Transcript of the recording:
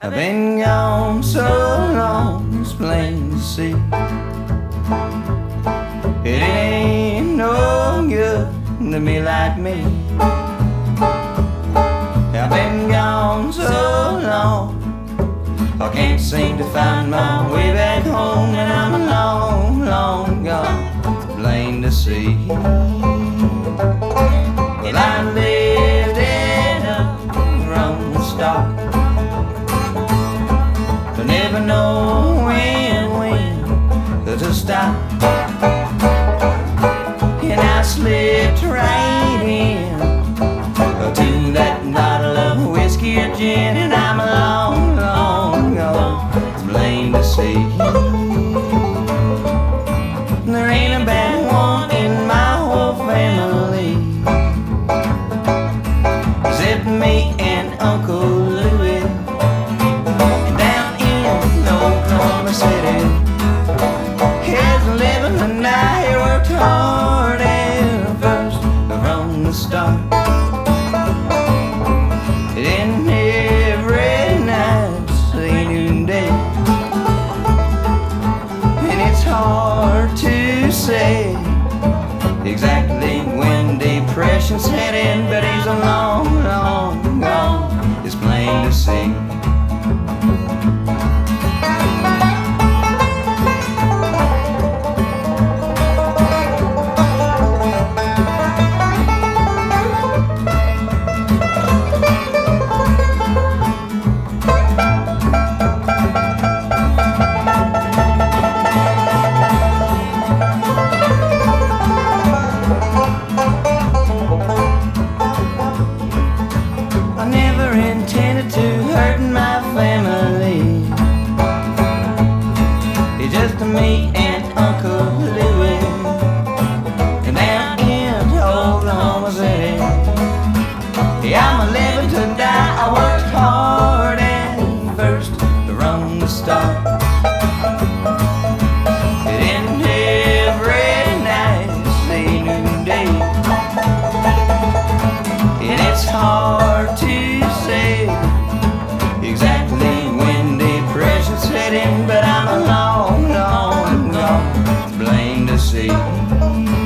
I've been gone so long, it's plain to see. It ain't no good to be like me. I've been gone so long, I can't seem to find my way back home, and I'm long, long gone, plain to see. Know when, when to stop. And I slipped right in to that bottle of whiskey or gin, and I'm long, long gone, plain to see. There ain't a bad one in my whole family, except me and Uncle living the worked hard from the start. And every night. And it's hard to say exactly when depression me and Uncle Louis. And down in Oklahoma. Yeah, I'm a living to die. I worked hard and first from the start. Plain